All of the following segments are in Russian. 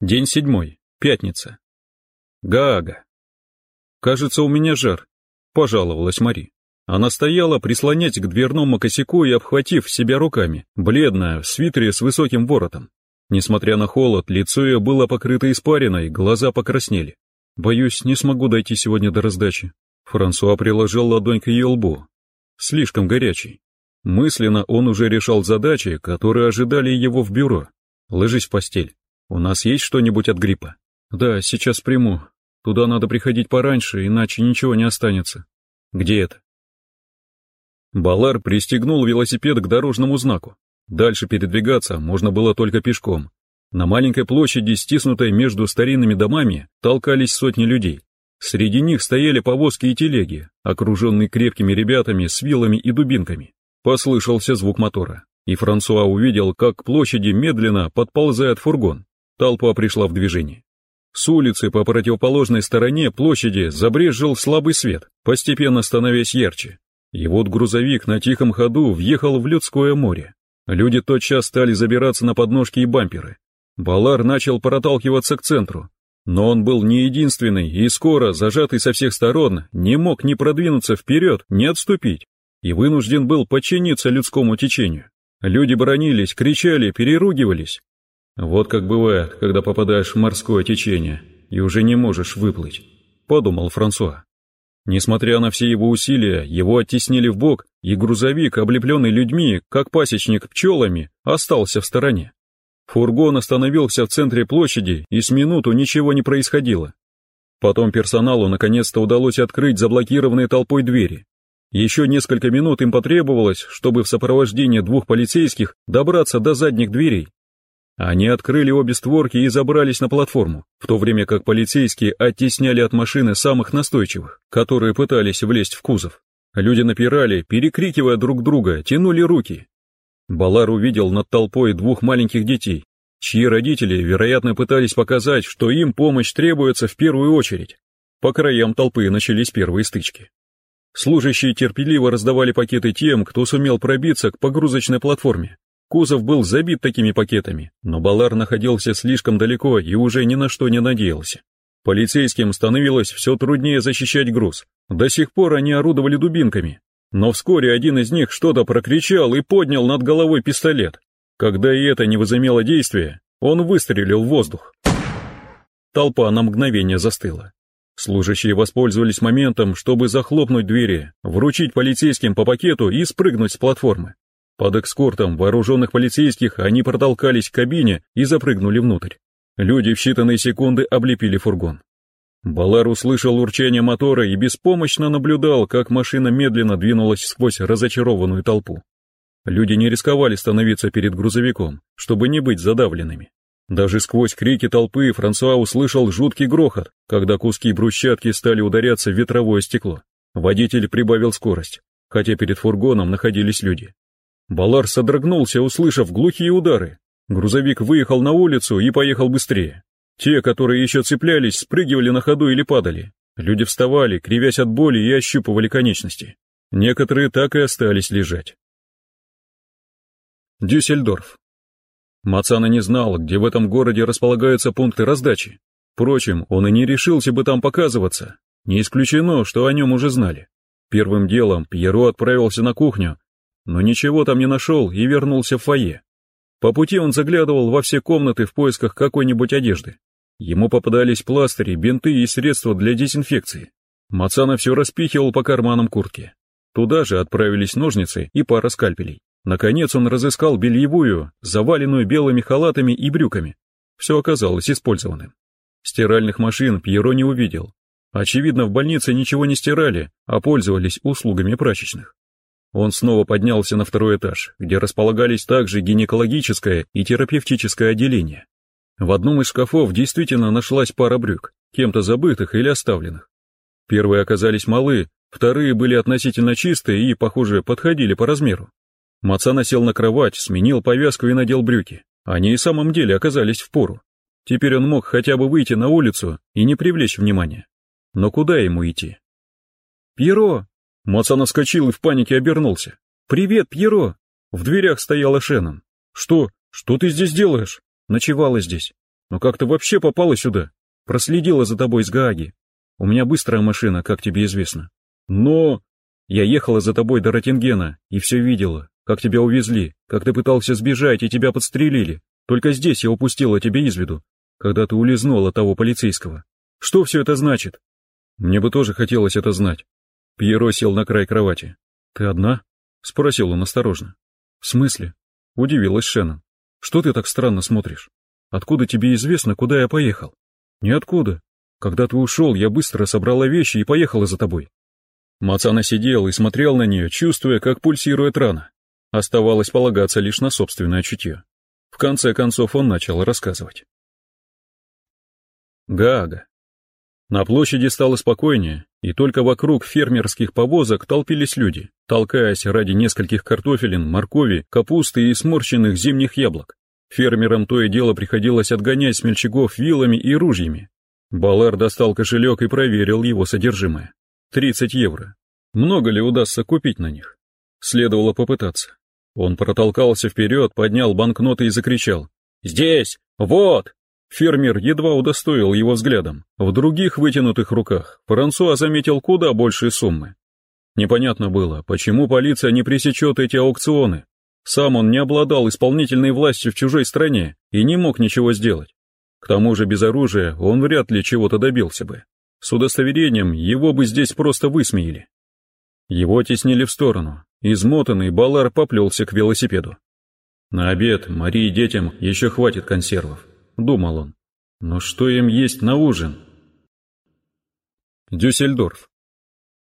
День седьмой. Пятница. Гаага. «Кажется, у меня жар», — пожаловалась Мари. Она стояла, прислонясь к дверному косяку и обхватив себя руками, бледная, в свитере с высоким воротом. Несмотря на холод, лицо ее было покрыто испариной, глаза покраснели. «Боюсь, не смогу дойти сегодня до раздачи». Франсуа приложил ладонь к ее лбу. Слишком горячий. Мысленно он уже решал задачи, которые ожидали его в бюро. «Ложись в постель. «У нас есть что-нибудь от гриппа?» «Да, сейчас приму. Туда надо приходить пораньше, иначе ничего не останется». «Где это?» Балар пристегнул велосипед к дорожному знаку. Дальше передвигаться можно было только пешком. На маленькой площади, стиснутой между старинными домами, толкались сотни людей. Среди них стояли повозки и телеги, окруженные крепкими ребятами с вилами и дубинками. Послышался звук мотора, и Франсуа увидел, как к площади медленно подползает фургон. Толпа пришла в движение. С улицы по противоположной стороне площади забрезжил слабый свет, постепенно становясь ярче. И вот грузовик на тихом ходу въехал в людское море. Люди тотчас стали забираться на подножки и бамперы. Балар начал проталкиваться к центру. Но он был не единственный и скоро, зажатый со всех сторон, не мог ни продвинуться вперед, ни отступить, и вынужден был подчиниться людскому течению. Люди бронились, кричали, переругивались, вот как бывает, когда попадаешь в морское течение и уже не можешь выплыть, подумал Франсуа. Несмотря на все его усилия, его оттеснили в бок, и грузовик, облепленный людьми, как пасечник пчелами, остался в стороне. Фургон остановился в центре площади, и с минуту ничего не происходило. Потом персоналу наконец-то удалось открыть заблокированные толпой двери. Еще несколько минут им потребовалось, чтобы в сопровождении двух полицейских добраться до задних дверей. Они открыли обе створки и забрались на платформу, в то время как полицейские оттесняли от машины самых настойчивых, которые пытались влезть в кузов. Люди напирали, перекрикивая друг друга, тянули руки. Балар увидел над толпой двух маленьких детей, чьи родители, вероятно, пытались показать, что им помощь требуется в первую очередь. По краям толпы начались первые стычки. Служащие терпеливо раздавали пакеты тем, кто сумел пробиться к погрузочной платформе, Кузов был забит такими пакетами, но Балар находился слишком далеко и уже ни на что не надеялся. Полицейским становилось все труднее защищать груз. До сих пор они орудовали дубинками. Но вскоре один из них что-то прокричал и поднял над головой пистолет. Когда и это не возымело действия, он выстрелил в воздух. Толпа на мгновение застыла. Служащие воспользовались моментом, чтобы захлопнуть двери, вручить полицейским по пакету и спрыгнуть с платформы. Под экскортом вооруженных полицейских они протолкались к кабине и запрыгнули внутрь. Люди в считанные секунды облепили фургон. Балар услышал урчание мотора и беспомощно наблюдал, как машина медленно двинулась сквозь разочарованную толпу. Люди не рисковали становиться перед грузовиком, чтобы не быть задавленными. Даже сквозь крики толпы Франсуа услышал жуткий грохот, когда куски брусчатки стали ударяться в ветровое стекло. Водитель прибавил скорость, хотя перед фургоном находились люди. Балар содрогнулся, услышав глухие удары. Грузовик выехал на улицу и поехал быстрее. Те, которые еще цеплялись, спрыгивали на ходу или падали. Люди вставали, кривясь от боли и ощупывали конечности. Некоторые так и остались лежать. Дюссельдорф. Мацана не знал, где в этом городе располагаются пункты раздачи. Впрочем, он и не решился бы там показываться. Не исключено, что о нем уже знали. Первым делом Пьеро отправился на кухню но ничего там не нашел и вернулся в фойе. По пути он заглядывал во все комнаты в поисках какой-нибудь одежды. Ему попадались пластыри, бинты и средства для дезинфекции. Мацана все распихивал по карманам куртки. Туда же отправились ножницы и пара скальпелей. Наконец он разыскал бельевую, заваленную белыми халатами и брюками. Все оказалось использованным. Стиральных машин Пьеро не увидел. Очевидно, в больнице ничего не стирали, а пользовались услугами прачечных. Он снова поднялся на второй этаж, где располагались также гинекологическое и терапевтическое отделение. В одном из шкафов действительно нашлась пара брюк, кем-то забытых или оставленных. Первые оказались малы, вторые были относительно чистые и, похоже, подходили по размеру. Мацана сел на кровать, сменил повязку и надел брюки. Они и в самом деле оказались в пору. Теперь он мог хотя бы выйти на улицу и не привлечь внимания. Но куда ему идти? «Пьеро!» Мацан вскочил и в панике обернулся. «Привет, Пьеро!» В дверях стояла Шеннон. «Что? Что ты здесь делаешь?» «Ночевала здесь». Но как ты вообще попала сюда? Проследила за тобой из Гааги. У меня быстрая машина, как тебе известно. Но... Я ехала за тобой до Ротингена и все видела, как тебя увезли, как ты пытался сбежать и тебя подстрелили. Только здесь я упустила тебя из виду, когда ты улизнул от того полицейского. Что все это значит? Мне бы тоже хотелось это знать. Пьеро сел на край кровати. Ты одна? Спросил он осторожно. В смысле? Удивилась Шеннон. Что ты так странно смотришь? Откуда тебе известно, куда я поехал? Ниоткуда. Когда ты ушел, я быстро собрала вещи и поехала за тобой. Мацана сидел и смотрел на нее, чувствуя, как пульсирует рана. Оставалось полагаться лишь на собственное чутье. В конце концов он начал рассказывать. Гаага. На площади стало спокойнее, и только вокруг фермерских повозок толпились люди, толкаясь ради нескольких картофелин, моркови, капусты и сморщенных зимних яблок. Фермерам то и дело приходилось отгонять смельчаков вилами и ружьями. Балар достал кошелек и проверил его содержимое. 30 евро. Много ли удастся купить на них? Следовало попытаться. Он протолкался вперед, поднял банкноты и закричал. «Здесь! Вот!» Фермер едва удостоил его взглядом. В других вытянутых руках Франсуа заметил куда большие суммы. Непонятно было, почему полиция не пресечет эти аукционы. Сам он не обладал исполнительной властью в чужой стране и не мог ничего сделать. К тому же без оружия он вряд ли чего-то добился бы. С удостоверением его бы здесь просто высмеяли. Его теснили в сторону. Измотанный Балар поплелся к велосипеду. На обед Марии детям еще хватит консервов, думал он. Но что им есть на ужин? Дюссельдорф.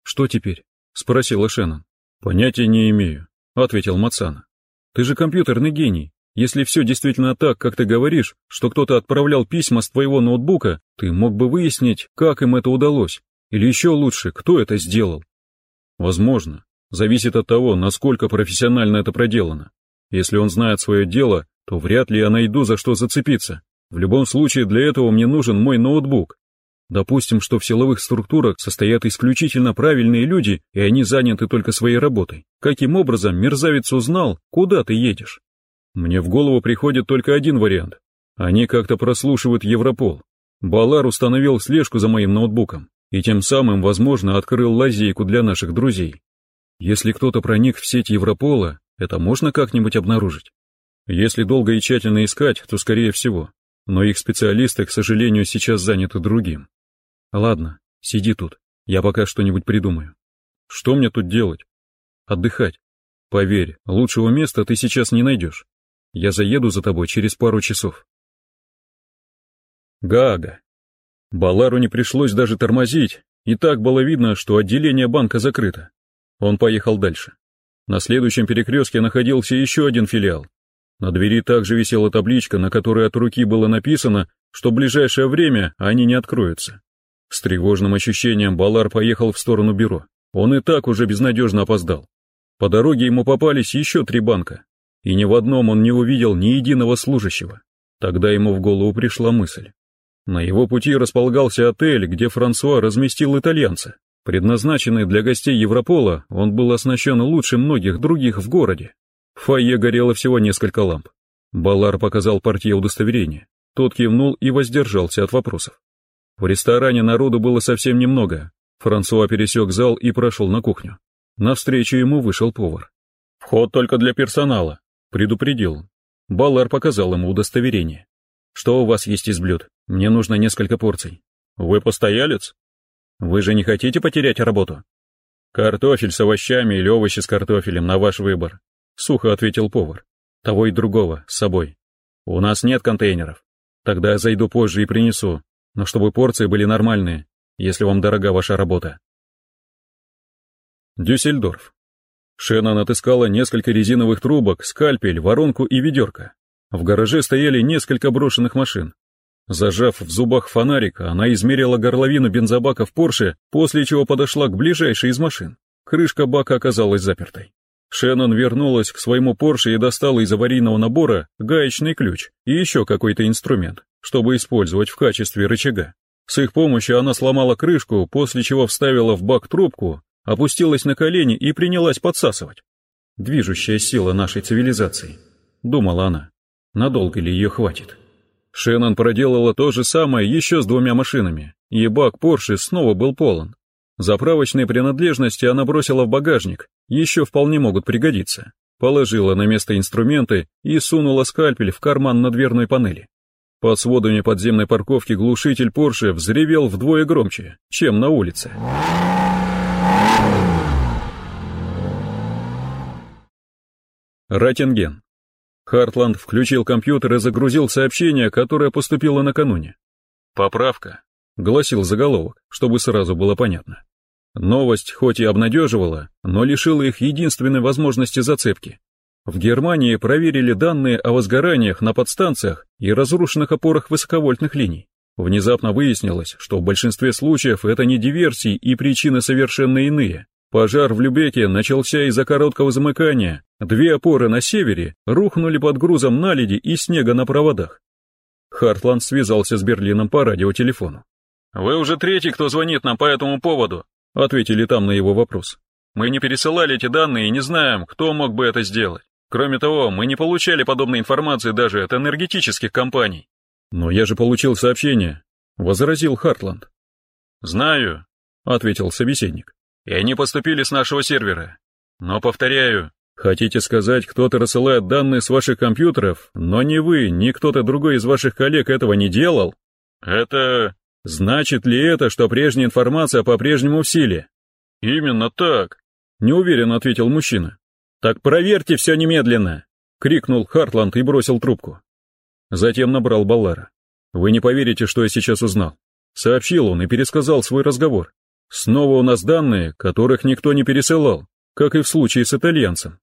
Что теперь? Спросила Шеннон. Понятия не имею, ответил Мацана. Ты же компьютерный гений. Если все действительно так, как ты говоришь, что кто-то отправлял письма с твоего ноутбука, ты мог бы выяснить, как им это удалось. Или еще лучше, кто это сделал. Возможно. Зависит от того, насколько профессионально это проделано. Если он знает свое дело, то вряд ли я найду за что зацепиться. В любом случае для этого мне нужен мой ноутбук. Допустим, что в силовых структурах состоят исключительно правильные люди, и они заняты только своей работой. Каким образом мерзавец узнал, куда ты едешь? Мне в голову приходит только один вариант. Они как-то прослушивают Европол. Балар установил слежку за моим ноутбуком и тем самым, возможно, открыл лазейку для наших друзей. Если кто-то проник в сеть Европола, это можно как-нибудь обнаружить? Если долго и тщательно искать, то скорее всего. Но их специалисты, к сожалению, сейчас заняты другим. Ладно, сиди тут, я пока что-нибудь придумаю. Что мне тут делать? Отдыхать. Поверь, лучшего места ты сейчас не найдешь. Я заеду за тобой через пару часов. Гага. Балару не пришлось даже тормозить, и так было видно, что отделение банка закрыто. Он поехал дальше. На следующем перекрестке находился еще один филиал. На двери также висела табличка, на которой от руки было написано, что в ближайшее время они не откроются. С тревожным ощущением Балар поехал в сторону бюро. Он и так уже безнадежно опоздал. По дороге ему попались еще три банка, и ни в одном он не увидел ни единого служащего. Тогда ему в голову пришла мысль. На его пути располагался отель, где Франсуа разместил итальянца. Предназначенный для гостей Европола, он был оснащен лучше многих других в городе. В фойе горело всего несколько ламп. Балар показал портье удостоверение. Тот кивнул и воздержался от вопросов. В ресторане народу было совсем немного. Франсуа пересек зал и прошел на кухню. Навстречу ему вышел повар. «Вход только для персонала», Предупредил. Баллар показал ему удостоверение. «Что у вас есть из блюд? Мне нужно несколько порций». «Вы постоялец?» «Вы же не хотите потерять работу?» «Картофель с овощами или овощи с картофелем, на ваш выбор», — сухо ответил повар. «Того и другого, с собой. У нас нет контейнеров. Тогда зайду позже и принесу, но чтобы порции были нормальные, если вам дорога ваша работа». Дюссельдорф. Шеннон отыскала несколько резиновых трубок, скальпель, воронку и ведерко. В гараже стояли несколько брошенных машин. Зажав в зубах фонарик, она измерила горловину бензобака в Порше, после чего подошла к ближайшей из машин. Крышка бака оказалась запертой. Шеннон вернулась к своему Порше и достала из аварийного набора гаечный ключ и еще какой-то инструмент, чтобы использовать в качестве рычага. С их помощью она сломала крышку, после чего вставила в бак трубку, опустилась на колени и принялась подсасывать. Движущая сила нашей цивилизации, думала она. Надолго ли ее хватит? Шеннон проделала то же самое еще с двумя машинами, и бак Порше снова был полон. Заправочные принадлежности она бросила в багажник, еще вполне могут пригодиться. Положила на место инструменты и сунула скальпель в карман на дверной панели. Под сводами подземной парковки глушитель Порше взревел вдвое громче, чем на улице. Ратинген. Хартланд включил компьютер и загрузил сообщение, которое поступило накануне. «Поправка», — гласил заголовок, чтобы сразу было понятно. Новость хоть и обнадеживала, но лишила их единственной возможности зацепки. В Германии проверили данные о возгораниях на подстанциях и разрушенных опорах высоковольтных линий. Внезапно выяснилось, что в большинстве случаев это не диверсии и причины совершенно иные. Пожар в Любеке начался из-за короткого замыкания. Две опоры на севере рухнули под грузом наледи и снега на проводах. Хартланд связался с Берлином по радиотелефону. «Вы уже третий, кто звонит нам по этому поводу», — ответили там на его вопрос. «Мы не пересылали эти данные и не знаем, кто мог бы это сделать. Кроме того, мы не получали подобной информации даже от энергетических компаний. Но я же получил сообщение, возразил Хартланд. Знаю, ответил собеседник. И они поступили с нашего сервера. Но повторяю, хотите сказать, кто-то рассылает данные с ваших компьютеров, но ни вы, ни кто-то другой из ваших коллег этого не делал? Это... Значит ли это, что прежняя информация по-прежнему в силе? Именно так, неуверенно ответил мужчина. «Так проверьте все немедленно!» — крикнул Хартланд и бросил трубку. Затем набрал Баллара. «Вы не поверите, что я сейчас узнал». Сообщил он и пересказал свой разговор. «Снова у нас данные, которых никто не пересылал, как и в случае с итальянцем».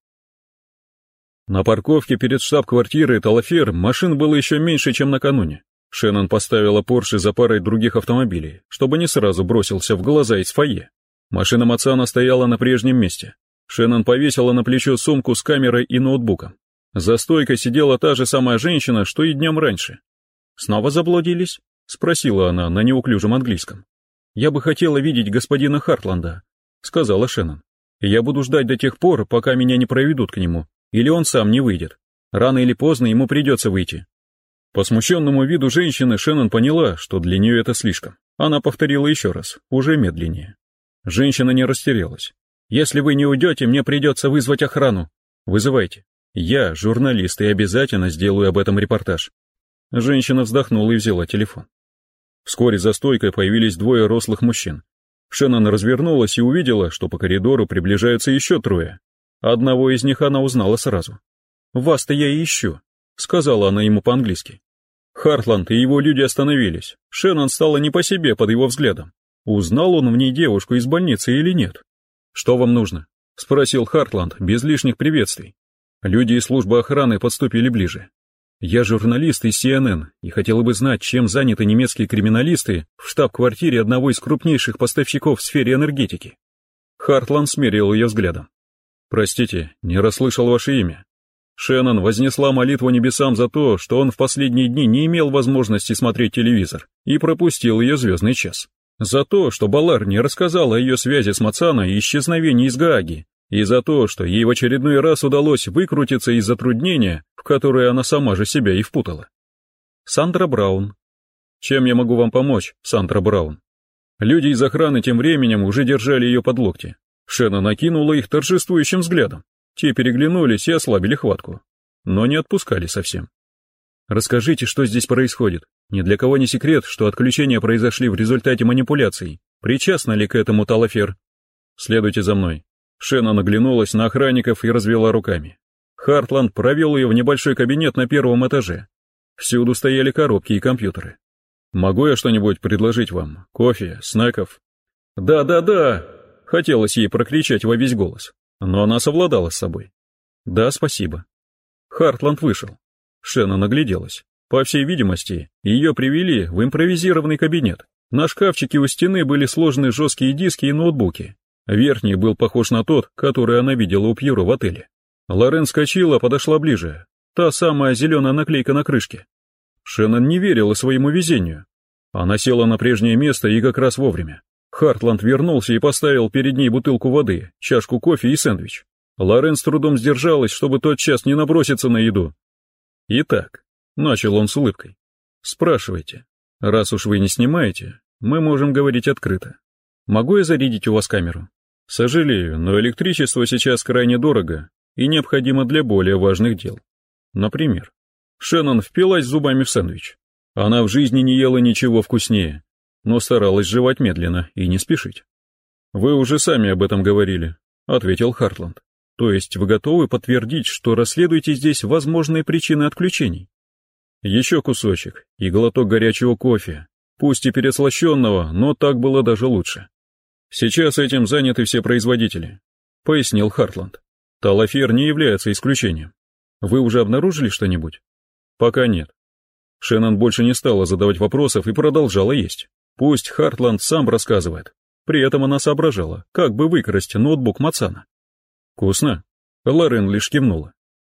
На парковке перед штаб-квартирой Талафер машин было еще меньше, чем накануне. Шеннон поставила Порше за парой других автомобилей, чтобы не сразу бросился в глаза из фойе. Машина Мацана стояла на прежнем месте, Шеннон повесила на плечо сумку с камерой и ноутбуком. За стойкой сидела та же самая женщина, что и днем раньше. «Снова заблудились?» — спросила она на неуклюжем английском. «Я бы хотела видеть господина Хартланда», — сказала Шеннон. «Я буду ждать до тех пор, пока меня не проведут к нему, или он сам не выйдет. Рано или поздно ему придется выйти». По смущенному виду женщины Шеннон поняла, что для нее это слишком. Она повторила еще раз, уже медленнее. Женщина не растерялась. Если вы не уйдете, мне придется вызвать охрану. Вызывайте. Я журналист и обязательно сделаю об этом репортаж. Женщина вздохнула и взяла телефон. Вскоре за стойкой появились двое рослых мужчин. Шеннон развернулась и увидела, что по коридору приближаются еще трое. Одного из них она узнала сразу. «Вас-то я и ищу», — сказала она ему по-английски. Хартланд и его люди остановились. Шеннон стала не по себе под его взглядом. Узнал он в ней девушку из больницы или нет? «Что вам нужно?» — спросил Хартланд без лишних приветствий. Люди из службы охраны подступили ближе. «Я журналист из CNN и хотел бы знать, чем заняты немецкие криминалисты в штаб-квартире одного из крупнейших поставщиков в сфере энергетики». Хартланд смерил ее взглядом. «Простите, не расслышал ваше имя». Шеннон вознесла молитву небесам за то, что он в последние дни не имел возможности смотреть телевизор и пропустил ее звездный час. За то, что Балар не рассказал о ее связи с Мацана и исчезновении из Гааги, и за то, что ей в очередной раз удалось выкрутиться из затруднения, в которое она сама же себя и впутала. Сандра Браун. Чем я могу вам помочь, Сандра Браун? Люди из охраны тем временем уже держали ее под локти. Шена накинула их торжествующим взглядом. Те переглянулись и ослабили хватку. Но не отпускали совсем. Расскажите, что здесь происходит. Ни для кого не секрет, что отключения произошли в результате манипуляций. Причастна ли к этому Талафер? Следуйте за мной. Шена наглянулась на охранников и развела руками. Хартланд провел ее в небольшой кабинет на первом этаже. Всюду стояли коробки и компьютеры. «Могу я что-нибудь предложить вам? Кофе, снеков?» «Да-да-да!» — хотелось ей прокричать во весь голос, но она совладала с собой. «Да, спасибо». Хартланд вышел. Шена нагляделась. По всей видимости, ее привели в импровизированный кабинет. На шкафчике у стены были сложены жесткие диски и ноутбуки. Верхний был похож на тот, который она видела у Пьеро в отеле. Лорен скочила, подошла ближе. Та самая зеленая наклейка на крышке. Шеннон не верила своему везению. Она села на прежнее место и как раз вовремя. Хартланд вернулся и поставил перед ней бутылку воды, чашку кофе и сэндвич. Лорен с трудом сдержалась, чтобы тот час не наброситься на еду. Итак, Начал он с улыбкой. Спрашивайте. Раз уж вы не снимаете, мы можем говорить открыто. Могу я зарядить у вас камеру? Сожалею, но электричество сейчас крайне дорого и необходимо для более важных дел. Например, Шеннон впилась зубами в сэндвич. Она в жизни не ела ничего вкуснее, но старалась жевать медленно и не спешить. «Вы уже сами об этом говорили», — ответил Хартланд. «То есть вы готовы подтвердить, что расследуете здесь возможные причины отключений?» Еще кусочек и глоток горячего кофе, пусть и переслащенного, но так было даже лучше. Сейчас этим заняты все производители, пояснил Хартланд. Талафер не является исключением. Вы уже обнаружили что-нибудь? Пока нет. Шеннон больше не стала задавать вопросов и продолжала есть. Пусть Хартланд сам рассказывает. При этом она соображала, как бы выкрасть ноутбук Мацана. «Вкусно?» Лорен лишь кивнула.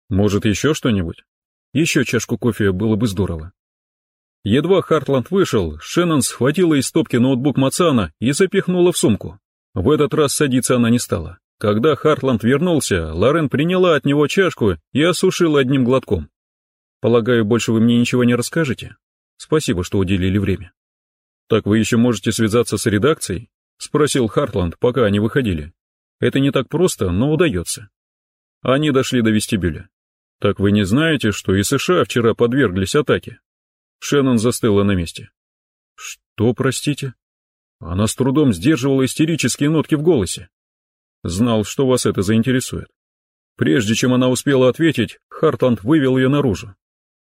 «Может, еще что-нибудь?» «Еще чашку кофе было бы здорово». Едва Хартланд вышел, Шеннон схватила из стопки ноутбук Мацана и запихнула в сумку. В этот раз садиться она не стала. Когда Хартланд вернулся, Лорен приняла от него чашку и осушила одним глотком. «Полагаю, больше вы мне ничего не расскажете? Спасибо, что уделили время». «Так вы еще можете связаться с редакцией?» — спросил Хартланд, пока они выходили. «Это не так просто, но удается». Они дошли до вестибюля. «Так вы не знаете, что и США вчера подверглись атаке?» Шеннон застыла на месте. «Что, простите?» Она с трудом сдерживала истерические нотки в голосе. Знал, что вас это заинтересует. Прежде чем она успела ответить, Хартланд вывел ее наружу.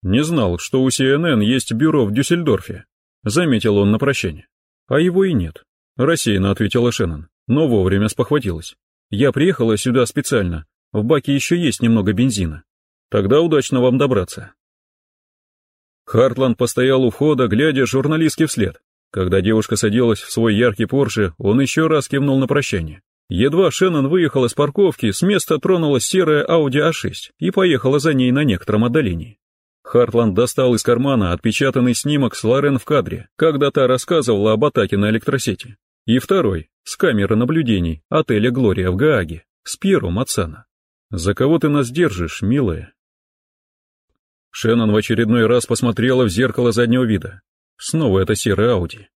Не знал, что у CNN есть бюро в Дюссельдорфе. Заметил он на прощание. А его и нет. Рассеянно ответила Шеннон, но вовремя спохватилась. Я приехала сюда специально. В баке еще есть немного бензина. Тогда удачно вам добраться. Хартланд постоял у входа, глядя журналистке вслед. Когда девушка садилась в свой яркий Порше, он еще раз кивнул на прощание. Едва Шеннон выехал из парковки, с места тронулась серая Audi A6 и поехала за ней на некотором отдалении. Хартланд достал из кармана отпечатанный снимок с Лорен в кадре, когда та рассказывала об атаке на электросети. И второй, с камеры наблюдений, отеля «Глория» в Гааге, с Пьеро Мацана. «За кого ты нас держишь, милая?» Шеннон в очередной раз посмотрела в зеркало заднего вида. Снова это серый Ауди.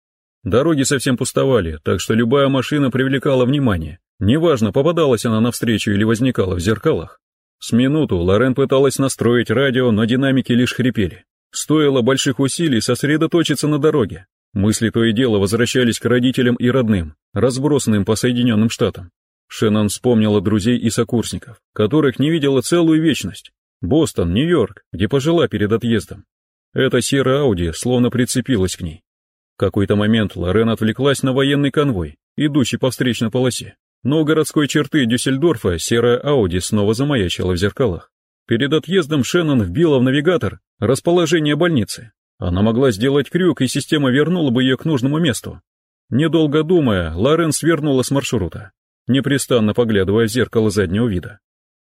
Дороги совсем пустовали, так что любая машина привлекала внимание. Неважно, попадалась она навстречу или возникала в зеркалах. С минуту Лорен пыталась настроить радио, но динамики лишь хрипели. Стоило больших усилий сосредоточиться на дороге. Мысли то и дело возвращались к родителям и родным, разбросанным по Соединенным Штатам. Шеннон вспомнила друзей и сокурсников, которых не видела целую вечность. Бостон, Нью-Йорк, где пожила перед отъездом. Эта серая Ауди словно прицепилась к ней. В какой-то момент Лорен отвлеклась на военный конвой, идущий по встречной полосе. Но у городской черты Дюссельдорфа серая Ауди снова замаячила в зеркалах. Перед отъездом Шеннон вбила в навигатор расположение больницы. Она могла сделать крюк, и система вернула бы ее к нужному месту. Недолго думая, Лорен свернула с маршрута, непрестанно поглядывая в зеркало заднего вида.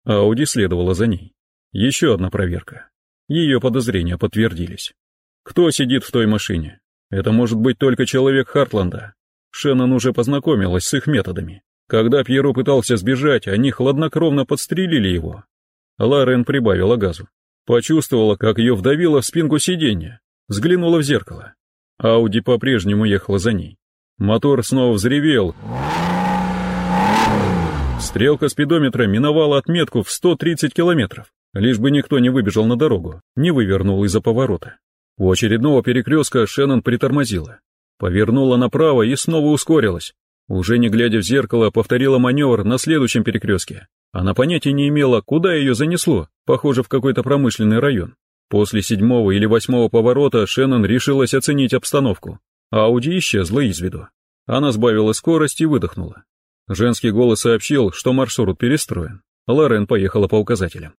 Ауди следовала за ней. Еще одна проверка. Ее подозрения подтвердились. Кто сидит в той машине? Это может быть только человек Хартланда. Шеннон уже познакомилась с их методами. Когда Пьеро пытался сбежать, они хладнокровно подстрелили его. Ларен прибавила газу. Почувствовала, как ее вдавило в спинку сиденья. Взглянула в зеркало. Ауди по-прежнему ехала за ней. Мотор снова взревел. Стрелка спидометра миновала отметку в 130 километров. Лишь бы никто не выбежал на дорогу, не вывернул из-за поворота. У очередного перекрестка Шеннон притормозила. Повернула направо и снова ускорилась. Уже не глядя в зеркало, повторила маневр на следующем перекрестке. Она понятия не имела, куда ее занесло, похоже, в какой-то промышленный район. После седьмого или восьмого поворота Шеннон решилась оценить обстановку. Ауди исчезла из виду. Она сбавила скорость и выдохнула. Женский голос сообщил, что маршрут перестроен. Лорен поехала по указателям.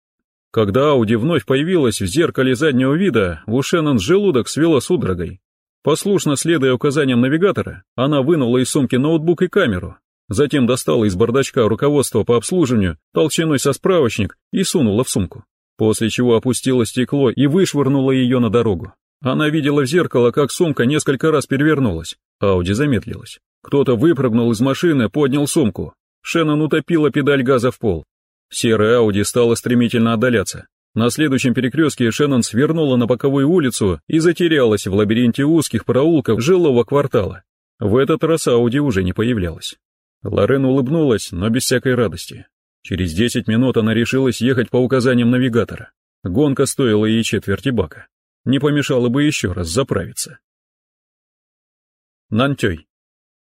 Когда Ауди вновь появилась в зеркале заднего вида, у Шеннон желудок свело судорогой. Послушно следуя указаниям навигатора, она вынула из сумки ноутбук и камеру, затем достала из бардачка руководство по обслуживанию, толщиной со справочник и сунула в сумку, после чего опустила стекло и вышвырнула ее на дорогу. Она видела в зеркало, как сумка несколько раз перевернулась. Ауди замедлилась. Кто-то выпрыгнул из машины, поднял сумку. Шеннон утопила педаль газа в пол. Серая Ауди стала стремительно отдаляться. На следующем перекрестке Шеннон свернула на боковую улицу и затерялась в лабиринте узких проулков жилого квартала. В этот раз Ауди уже не появлялась. Лорен улыбнулась, но без всякой радости. Через десять минут она решилась ехать по указаниям навигатора. Гонка стоила ей четверти бака. Не помешало бы еще раз заправиться. Нантёй.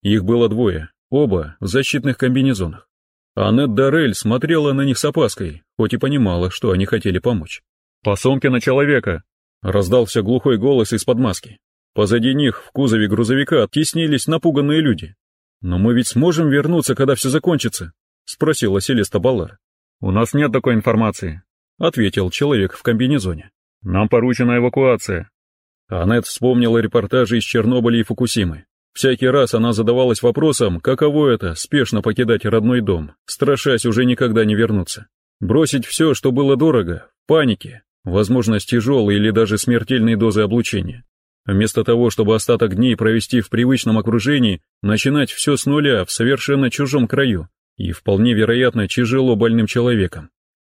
Их было двое, оба в защитных комбинезонах. Аннет Дарель смотрела на них с опаской, хоть и понимала, что они хотели помочь. «По сумке на человека!» — раздался глухой голос из-под маски. Позади них, в кузове грузовика, оттеснились напуганные люди. «Но мы ведь сможем вернуться, когда все закончится?» — спросила Селеста Баллар. «У нас нет такой информации», — ответил человек в комбинезоне. «Нам поручена эвакуация». Аннет вспомнила репортажи из Чернобыля и Фукусимы. Всякий раз она задавалась вопросом, каково это — спешно покидать родной дом, страшась уже никогда не вернуться. Бросить все, что было дорого, в панике, возможно, с тяжелой или даже смертельной дозой облучения. Вместо того, чтобы остаток дней провести в привычном окружении, начинать все с нуля в совершенно чужом краю и, вполне вероятно, тяжело больным человеком.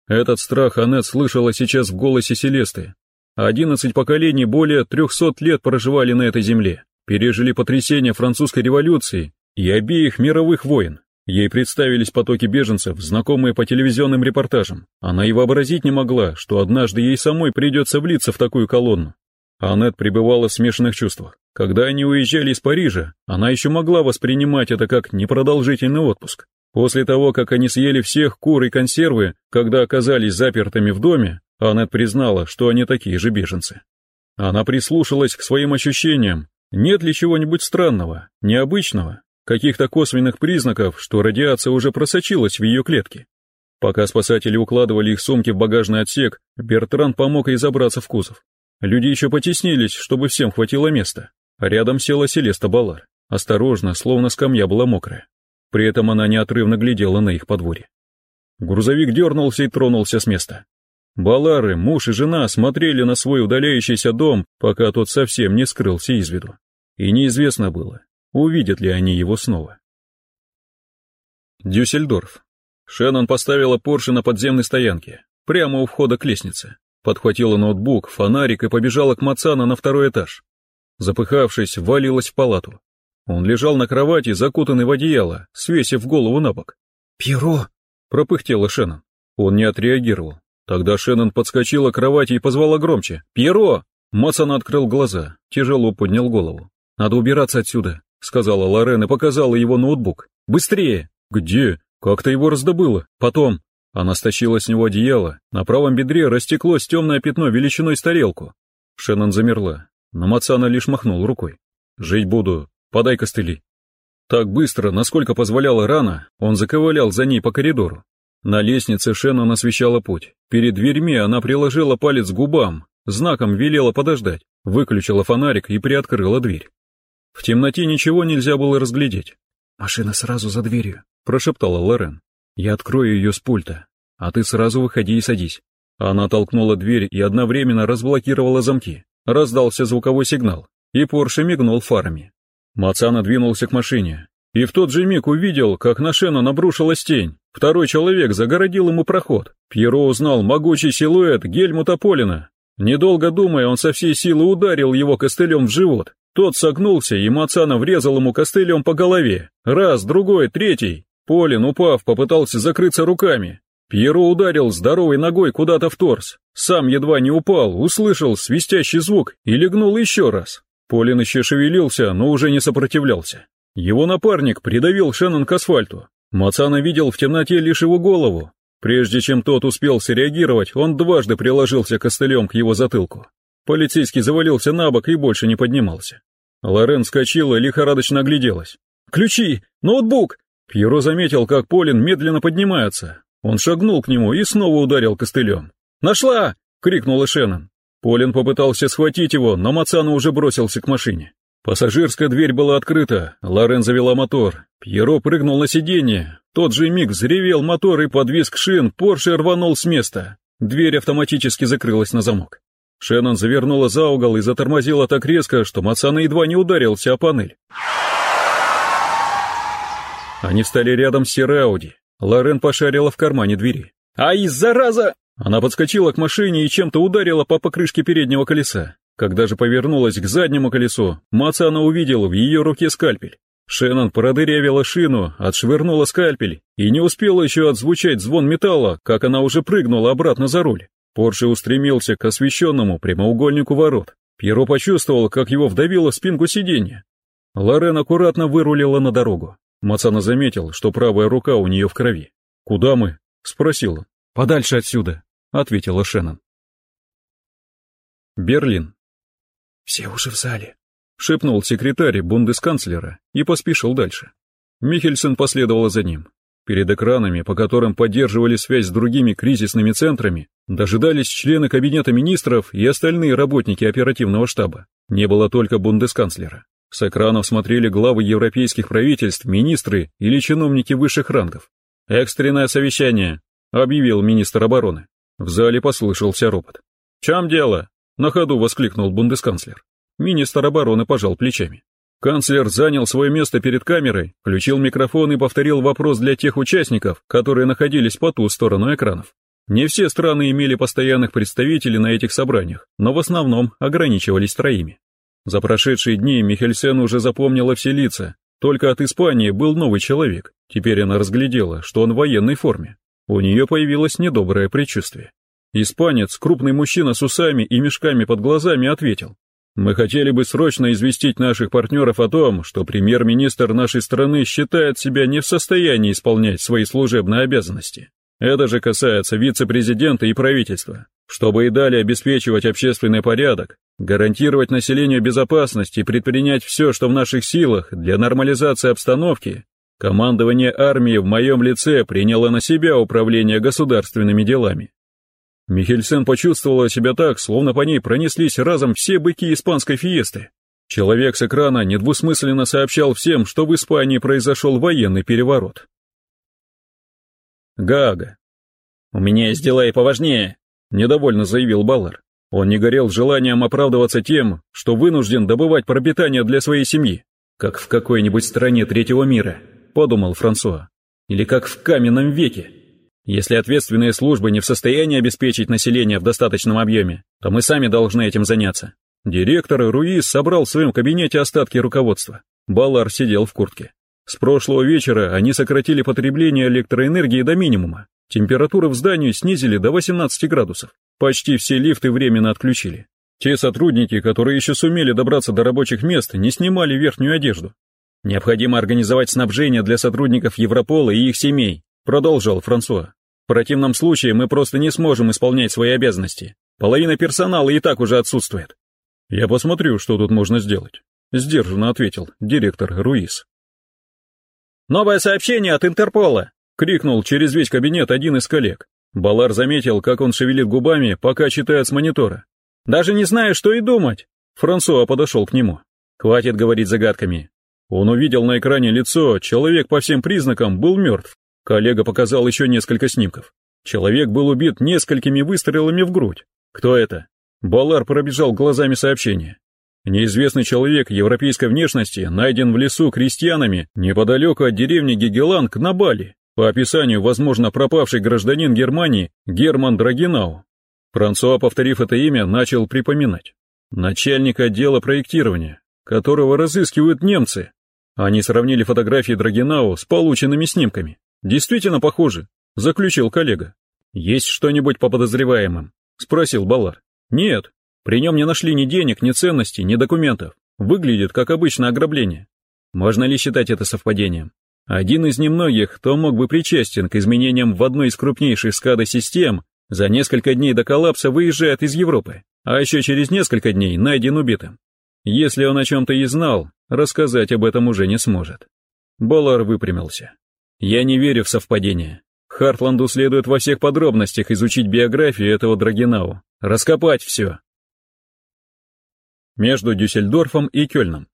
Этот страх Аннет слышала сейчас в голосе Селесты. Одиннадцать поколений более трехсот лет проживали на этой земле, пережили потрясения французской революции и обеих мировых войн. Ей представились потоки беженцев, знакомые по телевизионным репортажам. Она и вообразить не могла, что однажды ей самой придется влиться в такую колонну. Аннет пребывала в смешанных чувствах. Когда они уезжали из Парижа, она еще могла воспринимать это как непродолжительный отпуск. После того, как они съели всех кур и консервы, когда оказались запертыми в доме, Аннет признала, что они такие же беженцы. Она прислушалась к своим ощущениям. Нет ли чего-нибудь странного, необычного, каких-то косвенных признаков, что радиация уже просочилась в ее клетки? Пока спасатели укладывали их сумки в багажный отсек, Бертран помог ей забраться в кузов. Люди еще потеснились, чтобы всем хватило места. Рядом села Селеста Балар. Осторожно, словно скамья была мокрая. При этом она неотрывно глядела на их подворье. Грузовик дернулся и тронулся с места. Балары, муж и жена смотрели на свой удаляющийся дом, пока тот совсем не скрылся из виду. И неизвестно было, увидят ли они его снова. Дюссельдорф. Шеннон поставила Порше на подземной стоянке, прямо у входа к лестнице подхватила ноутбук, фонарик и побежала к Мацана на второй этаж. Запыхавшись, валилась в палату. Он лежал на кровати, закутанный в одеяло, свесив голову на бок. «Пьеро!» — пропыхтела Шеннон. Он не отреагировал. Тогда Шеннон подскочила к кровати и позвала громче. «Пьеро!» Мацан открыл глаза, тяжело поднял голову. «Надо убираться отсюда», — сказала Лорен и показала его ноутбук. «Быстрее!» «Где? Как то его раздобыла? Потом!» Она стащила с него одеяло, на правом бедре растеклось темное пятно величиной с тарелку. Шеннон замерла, но Мацана лишь махнул рукой. «Жить буду, подай костыли». Так быстро, насколько позволяла рана, он заковылял за ней по коридору. На лестнице Шеннон освещала путь. Перед дверьми она приложила палец к губам, знаком велела подождать, выключила фонарик и приоткрыла дверь. В темноте ничего нельзя было разглядеть. «Машина сразу за дверью», — прошептала Лорен. Я открою ее с пульта, а ты сразу выходи и садись. Она толкнула дверь и одновременно разблокировала замки. Раздался звуковой сигнал, и Порше мигнул фарами. Мацана двинулся к машине, и в тот же миг увидел, как на Шена набрушилась тень. Второй человек загородил ему проход. Пьеро узнал могучий силуэт Гельмута Полина. Недолго думая, он со всей силы ударил его костылем в живот. Тот согнулся, и Мацана врезал ему костылем по голове. Раз, другой, третий. Полин, упав, попытался закрыться руками. Пьеро ударил здоровой ногой куда-то в торс. Сам едва не упал, услышал свистящий звук и легнул еще раз. Полин еще шевелился, но уже не сопротивлялся. Его напарник придавил Шеннон к асфальту. Мацана видел в темноте лишь его голову. Прежде чем тот успел среагировать, он дважды приложился костылем к его затылку. Полицейский завалился на бок и больше не поднимался. Лорен скочила и лихорадочно огляделась. «Ключи! Ноутбук! Пьеро заметил, как Полин медленно поднимается. Он шагнул к нему и снова ударил костылем. «Нашла!» — крикнула Шеннон. Полин попытался схватить его, но Мацана уже бросился к машине. Пассажирская дверь была открыта, Лорен завела мотор. Пьеро прыгнул на сиденье. тот же миг взревел мотор и подвис к шин, Порше рванул с места. Дверь автоматически закрылась на замок. Шеннон завернула за угол и затормозила так резко, что Мацана едва не ударился о панель. Они встали рядом с серой Ауди. Лорен пошарила в кармане двери. «Ай, зараза!» Она подскочила к машине и чем-то ударила по покрышке переднего колеса. Когда же повернулась к заднему колесу, Мацана увидел в ее руке скальпель. Шеннон продырявила шину, отшвырнула скальпель, и не успела еще отзвучать звон металла, как она уже прыгнула обратно за руль. Порше устремился к освещенному прямоугольнику ворот. Пьеро почувствовал, как его вдавило в спинку сиденья. Лорен аккуратно вырулила на дорогу. Мацана заметил, что правая рука у нее в крови. «Куда мы?» — спросил. «Подальше отсюда», — ответила Шеннон. Берлин. «Все уже в зале», — шепнул секретарь бундесканцлера и поспешил дальше. Михельсон последовал за ним. Перед экранами, по которым поддерживали связь с другими кризисными центрами, дожидались члены кабинета министров и остальные работники оперативного штаба. Не было только бундесканцлера. С экранов смотрели главы европейских правительств, министры или чиновники высших рангов. «Экстренное совещание», — объявил министр обороны. В зале послышался ропот. «В чем дело?» — на ходу воскликнул бундесканцлер. Министр обороны пожал плечами. Канцлер занял свое место перед камерой, включил микрофон и повторил вопрос для тех участников, которые находились по ту сторону экранов. Не все страны имели постоянных представителей на этих собраниях, но в основном ограничивались троими. За прошедшие дни Михельсен уже запомнила все лица, только от Испании был новый человек, теперь она разглядела, что он в военной форме. У нее появилось недоброе предчувствие. Испанец, крупный мужчина с усами и мешками под глазами, ответил. Мы хотели бы срочно известить наших партнеров о том, что премьер-министр нашей страны считает себя не в состоянии исполнять свои служебные обязанности. Это же касается вице-президента и правительства. Чтобы и далее обеспечивать общественный порядок, гарантировать населению безопасность и предпринять все, что в наших силах для нормализации обстановки, командование армии в моем лице приняло на себя управление государственными делами. Михельсен почувствовала себя так, словно по ней пронеслись разом все быки испанской фиесты. Человек с экрана недвусмысленно сообщал всем, что в Испании произошел военный переворот. Гага. «У меня есть дела и поважнее», — недовольно заявил Баллар. Он не горел желанием оправдываться тем, что вынужден добывать пропитание для своей семьи, как в какой-нибудь стране третьего мира, подумал Франсуа. Или как в каменном веке. Если ответственные службы не в состоянии обеспечить население в достаточном объеме, то мы сами должны этим заняться. Директор Руис собрал в своем кабинете остатки руководства. Баллар сидел в куртке. С прошлого вечера они сократили потребление электроэнергии до минимума. Температуру в здании снизили до 18 градусов. Почти все лифты временно отключили. Те сотрудники, которые еще сумели добраться до рабочих мест, не снимали верхнюю одежду. Необходимо организовать снабжение для сотрудников Европола и их семей, продолжил Франсуа. В противном случае мы просто не сможем исполнять свои обязанности. Половина персонала и так уже отсутствует. Я посмотрю, что тут можно сделать, сдержанно ответил директор Руис. Новое сообщение от Интерпола, крикнул через весь кабинет один из коллег. Балар заметил, как он шевелит губами, пока читает с монитора. Даже не знаю, что и думать. Франсуа подошел к нему. Хватит говорить загадками. Он увидел на экране лицо, человек по всем признакам был мертв. Коллега показал еще несколько снимков. Человек был убит несколькими выстрелами в грудь. Кто это? Балар пробежал глазами сообщение. Неизвестный человек европейской внешности найден в лесу крестьянами неподалеку от деревни Гегеланг на Бали. По описанию, возможно, пропавший гражданин Германии Герман Драгинау. Франсуа, повторив это имя, начал припоминать. Начальник отдела проектирования, которого разыскивают немцы. Они сравнили фотографии Драгинау с полученными снимками. Действительно похожи, заключил коллега. Есть что-нибудь по подозреваемым? Спросил Балар. Нет, при нем не нашли ни денег, ни ценностей, ни документов. Выглядит как обычное ограбление. Можно ли считать это совпадением? Один из немногих, кто мог бы причастен к изменениям в одной из крупнейших СКАДА-систем, за несколько дней до коллапса выезжает из Европы, а еще через несколько дней найден убитым. Если он о чем-то и знал, рассказать об этом уже не сможет. Болар выпрямился. Я не верю в совпадение. Хартланду следует во всех подробностях изучить биографию этого Драгинау, раскопать все. Между Дюссельдорфом и Кёльном.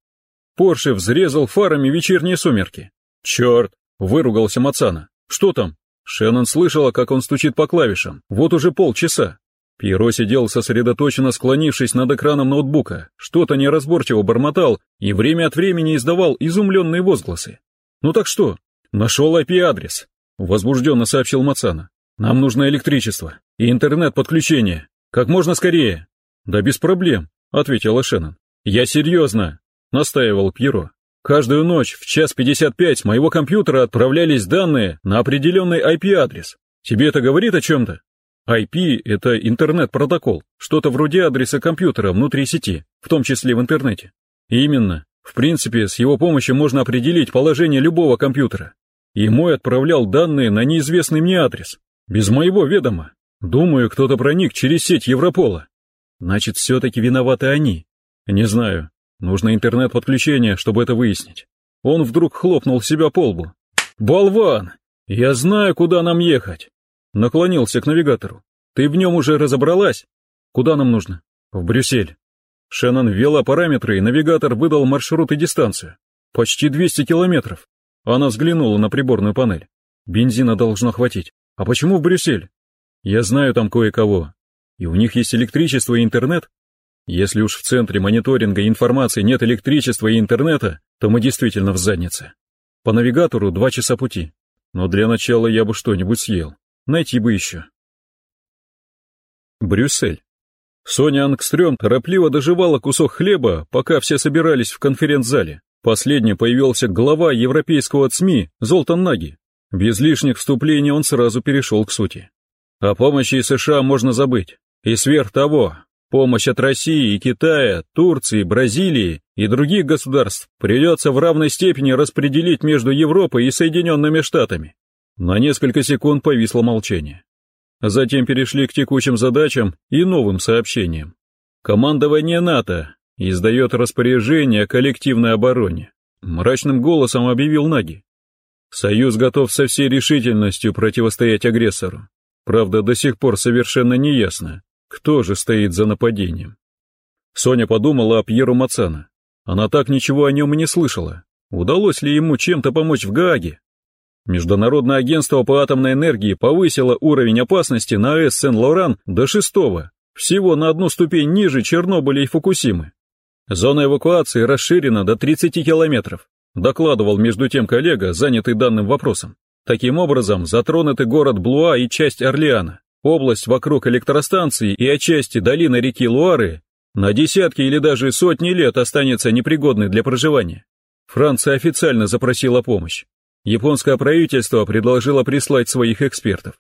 Порше взрезал фарами вечерние сумерки. «Черт!» — выругался Мацана. «Что там?» Шеннон слышала, как он стучит по клавишам. Вот уже полчаса. Пьеро сидел сосредоточенно склонившись над экраном ноутбука, что-то неразборчиво бормотал и время от времени издавал изумленные возгласы. «Ну так что, «Нашел IP-адрес», — возбужденно сообщил Мацана. Нам нужно электричество и интернет-подключение. Как можно скорее. Да без проблем, ответила Шеннон. Я серьезно, настаивал Пьеро. Каждую ночь в час пятьдесят пять с моего компьютера отправлялись данные на определенный IP-адрес. Тебе это говорит о чем-то? IP — это интернет-протокол, что-то вроде адреса компьютера внутри сети, в том числе в интернете. Именно. В принципе, с его помощью можно определить положение любого компьютера. И мой отправлял данные на неизвестный мне адрес. Без моего ведома. Думаю, кто-то проник через сеть Европола. Значит, все-таки виноваты они. Не знаю. Нужно интернет-подключение, чтобы это выяснить. Он вдруг хлопнул себя по лбу. «Болван! Я знаю, куда нам ехать!» Наклонился к навигатору. «Ты в нем уже разобралась? Куда нам нужно?» «В Брюссель». Шеннон ввела параметры, и навигатор выдал маршрут и дистанцию. Почти 200 километров. Она взглянула на приборную панель. Бензина должно хватить. А почему в Брюссель? Я знаю там кое-кого. И у них есть электричество и интернет. Если уж в центре мониторинга информации нет электричества и интернета, то мы действительно в заднице. По навигатору два часа пути. Но для начала я бы что-нибудь съел. Найти бы еще. Брюссель. Соня Ангстрём торопливо доживала кусок хлеба, пока все собирались в конференц-зале. Последний появился глава европейского ЦМИ Золтан Наги. Без лишних вступлений он сразу перешел к сути. О помощи США можно забыть. И сверх того, помощь от России и Китая, Турции, Бразилии и других государств придется в равной степени распределить между Европой и Соединенными Штатами. На несколько секунд повисло молчание. Затем перешли к текущим задачам и новым сообщениям. Командование НАТО издает распоряжение о коллективной обороне. Мрачным голосом объявил Наги. Союз готов со всей решительностью противостоять агрессору. Правда, до сих пор совершенно не ясно, кто же стоит за нападением. Соня подумала о Пьеру Мацана. Она так ничего о нем и не слышала. Удалось ли ему чем-то помочь в Гааге? Международное агентство по атомной энергии повысило уровень опасности на АЭС Сен-Лоран до шестого, всего на одну ступень ниже Чернобыля и Фукусимы. Зона эвакуации расширена до 30 километров, докладывал между тем коллега, занятый данным вопросом. Таким образом, затронуты город Блуа и часть Орлеана, область вокруг электростанции и отчасти долина реки Луары на десятки или даже сотни лет останется непригодной для проживания. Франция официально запросила помощь. Японское правительство предложило прислать своих экспертов.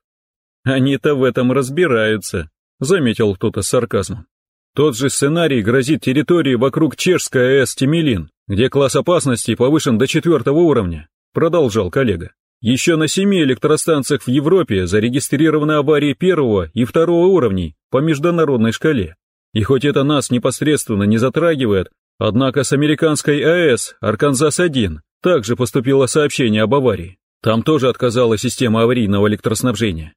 Они-то в этом разбираются, заметил кто-то с сарказмом. Тот же сценарий грозит территории вокруг Чешской АЭС Тимилин, где класс опасности повышен до четвертого уровня, продолжал коллега. Еще на семи электростанциях в Европе зарегистрированы аварии первого и второго уровней по международной шкале. И хоть это нас непосредственно не затрагивает, однако с американской АЭС Арканзас-1 также поступило сообщение об аварии. Там тоже отказала система аварийного электроснабжения.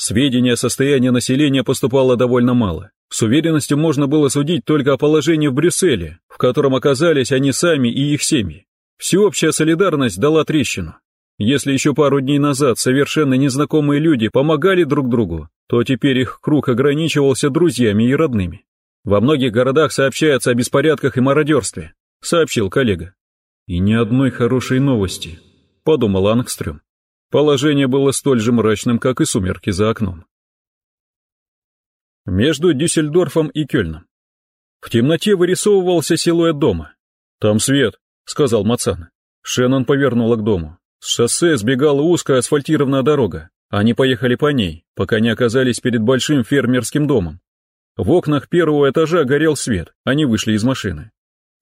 Сведения о состоянии населения поступало довольно мало. С уверенностью можно было судить только о положении в Брюсселе, в котором оказались они сами и их семьи. Всеобщая солидарность дала трещину. Если еще пару дней назад совершенно незнакомые люди помогали друг другу, то теперь их круг ограничивался друзьями и родными. Во многих городах сообщается о беспорядках и мародерстве, сообщил коллега. И ни одной хорошей новости, подумал Ангстрём. Положение было столь же мрачным, как и сумерки за окном. Между Дюссельдорфом и Кёльном. В темноте вырисовывался силуэт дома. «Там свет», — сказал Мацан. Шеннон повернула к дому. С шоссе сбегала узкая асфальтированная дорога. Они поехали по ней, пока не оказались перед большим фермерским домом. В окнах первого этажа горел свет, они вышли из машины.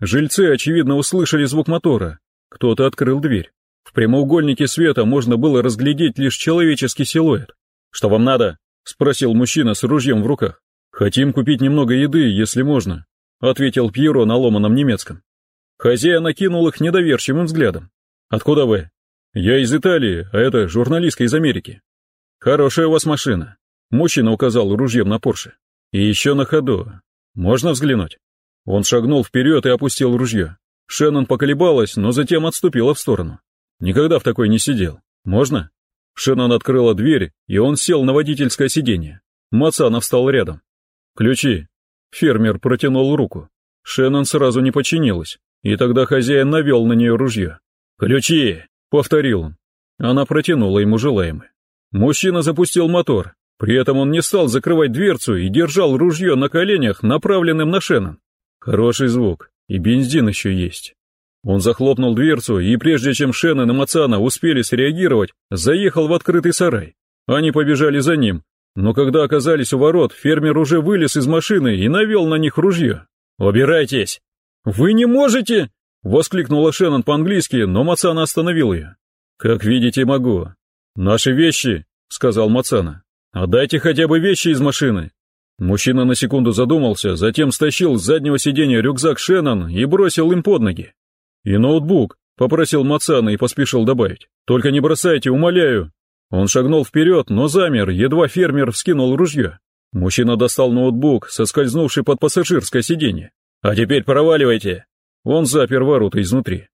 Жильцы, очевидно, услышали звук мотора. Кто-то открыл дверь. В прямоугольнике света можно было разглядеть лишь человеческий силуэт. «Что вам надо?» — спросил мужчина с ружьем в руках. «Хотим купить немного еды, если можно», — ответил Пьеро на ломаном немецком. Хозяин накинул их недоверчивым взглядом. «Откуда вы?» «Я из Италии, а это журналистка из Америки». «Хорошая у вас машина», — мужчина указал ружьем на Порше. «И еще на ходу. Можно взглянуть?» Он шагнул вперед и опустил ружье. Шеннон поколебалась, но затем отступила в сторону. Никогда в такой не сидел. Можно? Шеннон открыла дверь, и он сел на водительское сиденье. Мацанов встал рядом. «Ключи». Фермер протянул руку. Шеннон сразу не подчинилась, и тогда хозяин навел на нее ружье. «Ключи!» — повторил он. Она протянула ему желаемое. Мужчина запустил мотор. При этом он не стал закрывать дверцу и держал ружье на коленях, направленным на Шеннон. Хороший звук, и бензин еще есть. Он захлопнул дверцу, и прежде чем Шеннон и Мацана успели среагировать, заехал в открытый сарай. Они побежали за ним, но когда оказались у ворот, фермер уже вылез из машины и навел на них ружье. «Убирайтесь!» «Вы не можете!» — воскликнула Шеннон по-английски, но Мацана остановил ее. «Как видите, могу. Наши вещи!» — сказал Мацана. «Отдайте хотя бы вещи из машины!» Мужчина на секунду задумался, затем стащил с заднего сиденья рюкзак Шеннон и бросил им под ноги. «И ноутбук», — попросил Мацана и поспешил добавить. «Только не бросайте, умоляю». Он шагнул вперед, но замер, едва фермер вскинул ружье. Мужчина достал ноутбук, соскользнувший под пассажирское сиденье. «А теперь проваливайте!» Он запер ворота изнутри.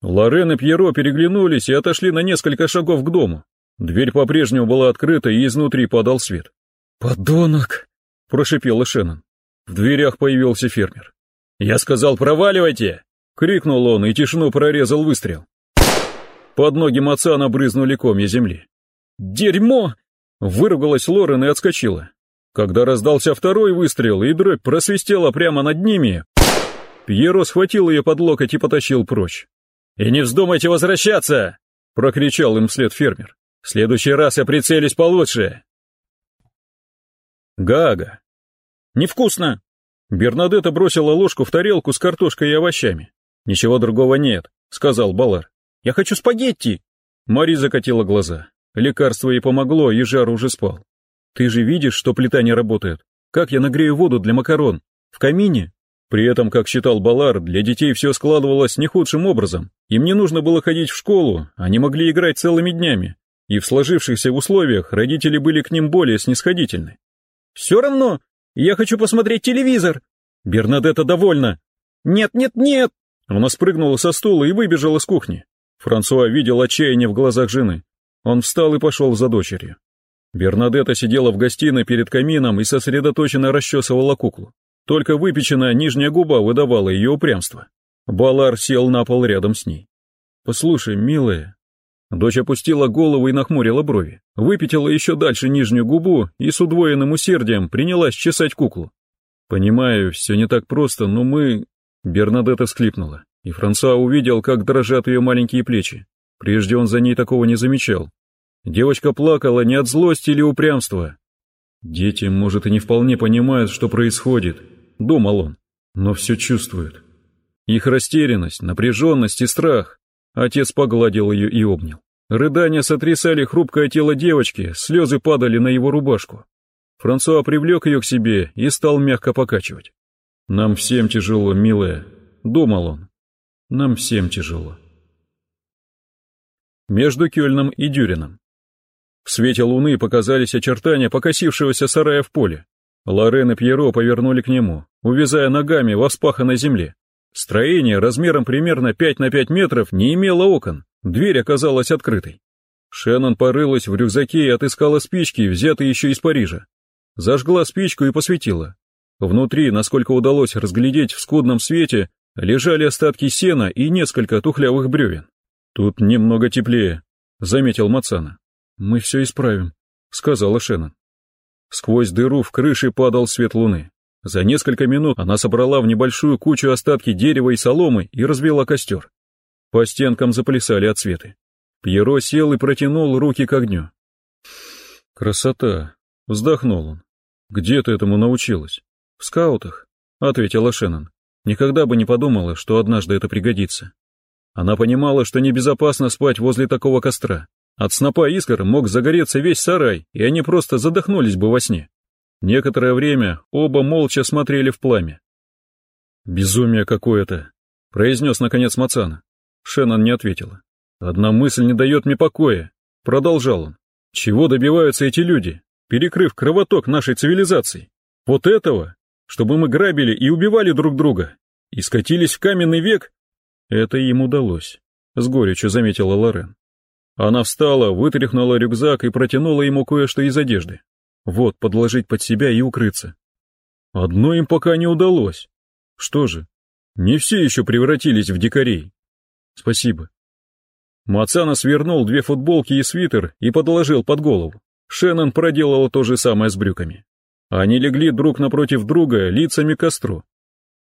Лорен и Пьеро переглянулись и отошли на несколько шагов к дому. Дверь по-прежнему была открыта, и изнутри падал свет. «Подонок!» прошипела Шеннон. В дверях появился фермер. «Я сказал, проваливайте!» — крикнул он, и тишину прорезал выстрел. Под ноги Мацана брызнули комья земли. «Дерьмо!» — выругалась Лорен и отскочила. Когда раздался второй выстрел, и дробь просвистела прямо над ними, Пьеро схватил ее под локоть и потащил прочь. «И не вздумайте возвращаться!» — прокричал им вслед фермер. «В следующий раз я прицелюсь получше!» Гага. «Невкусно!» Бернадетта бросила ложку в тарелку с картошкой и овощами. «Ничего другого нет», — сказал Балар. «Я хочу спагетти!» Мари закатила глаза. Лекарство ей помогло, и жар уже спал. «Ты же видишь, что плита не работает. Как я нагрею воду для макарон? В камине?» При этом, как считал Балар, для детей все складывалось не худшим образом. Им не нужно было ходить в школу, они могли играть целыми днями. И в сложившихся условиях родители были к ним более снисходительны. «Все равно, я хочу посмотреть телевизор!» Бернадетта довольна. «Нет, нет, нет!» Она спрыгнула со стула и выбежала с кухни. Франсуа видел отчаяние в глазах жены. Он встал и пошел за дочерью. Бернадетта сидела в гостиной перед камином и сосредоточенно расчесывала куклу. Только выпеченная нижняя губа выдавала ее упрямство. Балар сел на пол рядом с ней. «Послушай, милая, Дочь опустила голову и нахмурила брови, выпятила еще дальше нижнюю губу и с удвоенным усердием принялась чесать куклу. «Понимаю, все не так просто, но мы...» Бернадетта всхлипнула, и Франсуа увидел, как дрожат ее маленькие плечи. Прежде он за ней такого не замечал. Девочка плакала не от злости или упрямства. «Дети, может, и не вполне понимают, что происходит», — думал он, — «но все чувствуют. Их растерянность, напряженность и страх Отец погладил ее и обнял. Рыдания сотрясали хрупкое тело девочки, слезы падали на его рубашку. Франсуа привлек ее к себе и стал мягко покачивать. «Нам всем тяжело, милая», — думал он. «Нам всем тяжело». Между Кёльном и Дюрином. В свете луны показались очертания покосившегося сарая в поле. Лорен и Пьеро повернули к нему, увязая ногами во вспаханной земле. Строение размером примерно 5 на 5 метров не имело окон, дверь оказалась открытой. Шеннон порылась в рюкзаке и отыскала спички, взятые еще из Парижа. Зажгла спичку и посветила. Внутри, насколько удалось разглядеть в скудном свете, лежали остатки сена и несколько тухлявых бревен. «Тут немного теплее», — заметил Мацана. «Мы все исправим», — сказала Шеннон. Сквозь дыру в крыше падал свет луны. За несколько минут она собрала в небольшую кучу остатки дерева и соломы и развела костер. По стенкам заплясали отсветы. Пьеро сел и протянул руки к огню. «Красота!» — вздохнул он. «Где ты этому научилась?» «В скаутах», — ответила Шеннон. «Никогда бы не подумала, что однажды это пригодится». Она понимала, что небезопасно спать возле такого костра. От снопа искр мог загореться весь сарай, и они просто задохнулись бы во сне. Некоторое время оба молча смотрели в пламя. «Безумие какое-то», — произнес наконец Мацана. Шеннон не ответила. «Одна мысль не дает мне покоя», — продолжал он. «Чего добиваются эти люди, перекрыв кровоток нашей цивилизации? Вот этого? Чтобы мы грабили и убивали друг друга? И скатились в каменный век?» Это им удалось, — с горечью заметила Лорен. Она встала, вытряхнула рюкзак и протянула ему кое-что из одежды. Вот, подложить под себя и укрыться. Одно им пока не удалось. Что же, не все еще превратились в дикарей. Спасибо. Мацана свернул две футболки и свитер и подложил под голову. Шеннон проделала то же самое с брюками. Они легли друг напротив друга лицами к костру.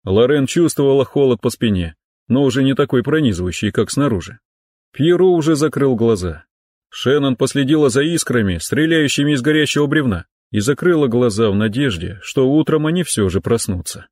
Лорен чувствовала холод по спине, но уже не такой пронизывающий, как снаружи. Пьеро уже закрыл глаза. Шеннон последила за искрами, стреляющими из горящего бревна, и закрыла глаза в надежде, что утром они все же проснутся.